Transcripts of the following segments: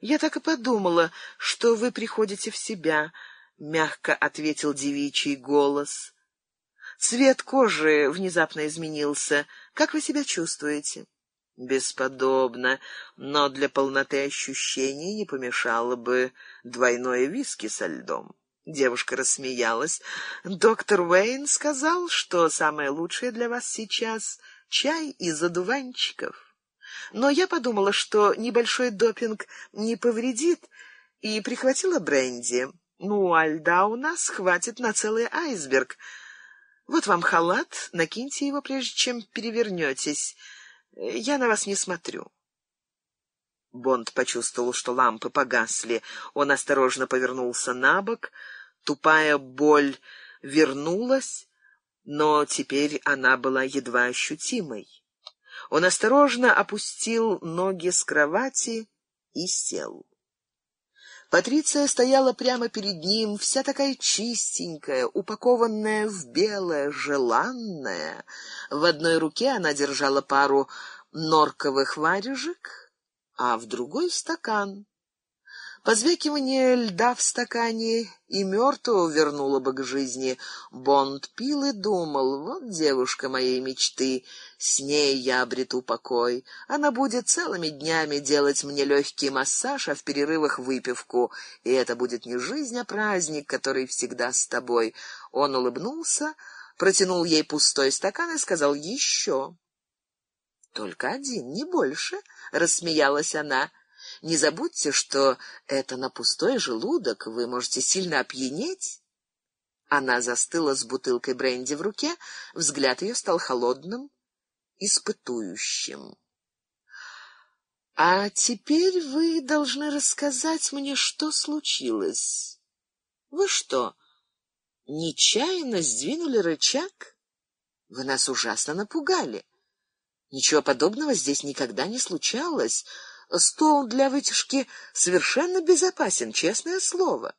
Я так и подумала, что вы приходите в себя, мягко ответил девичий голос. Цвет кожи внезапно изменился. Как вы себя чувствуете? Бесподобно, но для полноты ощущений не помешало бы двойное виски со льдом. Девушка рассмеялась. Доктор Уэйн сказал, что самое лучшее для вас сейчас чай из одуванчиков. Но я подумала, что небольшой допинг не повредит, и прихватила бренди. Ну, а льда у нас хватит на целый айсберг. Вот вам халат, накиньте его, прежде чем перевернетесь. Я на вас не смотрю. Бонд почувствовал, что лампы погасли. Он осторожно повернулся на бок. Тупая боль вернулась, но теперь она была едва ощутимой. Он осторожно опустил ноги с кровати и сел. Патриция стояла прямо перед ним, вся такая чистенькая, упакованная в белое, желанная. В одной руке она держала пару норковых варежек, а в другой стакан. Позвякивание льда в стакане и мертвого вернуло бы к жизни. Бонд пил и думал: вот девушка моей мечты, с ней я обрету покой. Она будет целыми днями делать мне легкий массаж, а в перерывах выпивку, и это будет не жизнь, а праздник, который всегда с тобой. Он улыбнулся, протянул ей пустой стакан и сказал: еще. Только один, не больше, рассмеялась она. Не забудьте, что это на пустой желудок, вы можете сильно опьянеть. Она застыла с бутылкой бренди в руке, взгляд ее стал холодным, испытующим. А теперь вы должны рассказать мне, что случилось. Вы что, нечаянно сдвинули рычаг? Вы нас ужасно напугали. Ничего подобного здесь никогда не случалось. Стол для вытяжки совершенно безопасен, честное слово.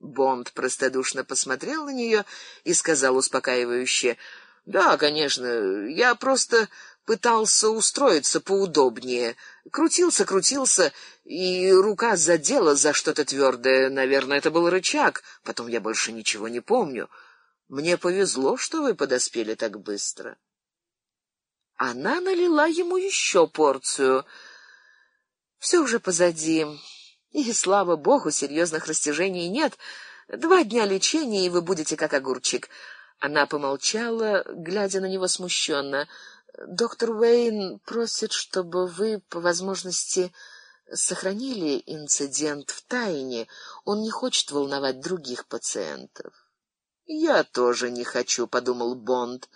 Бонд простодушно посмотрел на нее и сказал успокаивающе: "Да, конечно, я просто пытался устроиться поудобнее. Крутился, крутился, и рука задела за что-то твердое. Наверное, это был рычаг. Потом я больше ничего не помню. Мне повезло, что вы подоспели так быстро". Она налила ему еще порцию. Все уже позади. И слава богу, серьезных растяжений нет. Два дня лечения, и вы будете как огурчик. Она помолчала, глядя на него смущенно. Доктор Уэйн просит, чтобы вы по возможности сохранили инцидент в тайне. Он не хочет волновать других пациентов. Я тоже не хочу, подумал Бонд.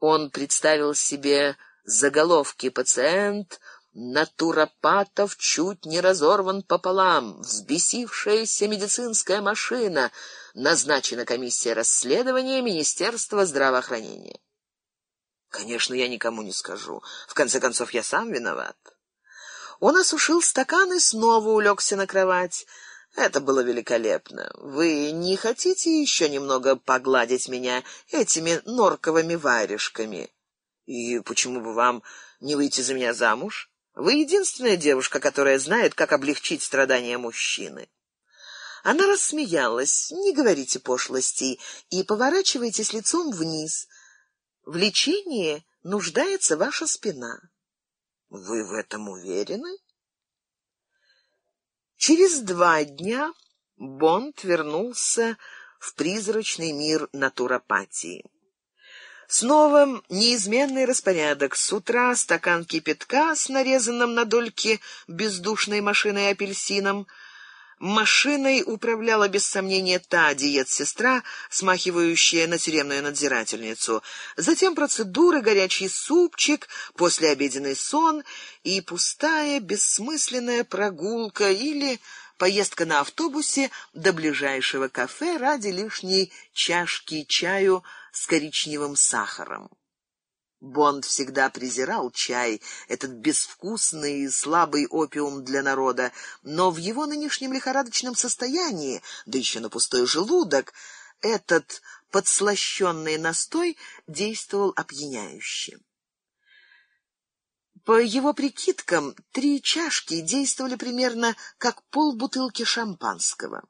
Он представил себе заголовки пациент Натуропатов чуть не разорван пополам, взбесившаяся медицинская машина, назначена комиссия расследования Министерства здравоохранения. Конечно, я никому не скажу. В конце концов, я сам виноват. Он осушил стакан и снова улегся на кровать. Это было великолепно. Вы не хотите еще немного погладить меня этими норковыми варежками? И почему бы вам не выйти за меня замуж? Вы единственная девушка, которая знает, как облегчить страдания мужчины. Она рассмеялась. Не говорите пошлостей и поворачивайтесь лицом вниз. В лечении нуждается ваша спина. Вы в этом уверены? Через два дня Бонд вернулся в призрачный мир натуропатии. Снова неизменный распорядок. С утра стакан кипятка с нарезанным на дольки бездушной машиной апельсином. Машиной управляла без сомнения та диет-сестра, смахивающая на тюремную надзирательницу. Затем процедуры, горячий супчик, послеобеденный сон и пустая, бессмысленная прогулка или поездка на автобусе до ближайшего кафе ради лишней чашки чаю с коричневым сахаром. Бонд всегда презирал чай, этот безвкусный и слабый опиум для народа, но в его нынешнем лихорадочном состоянии, да еще на пустой желудок, этот подслащённый настой действовал опьяняюще. По его прикидкам, три чашки действовали примерно как полбутылки шампанского.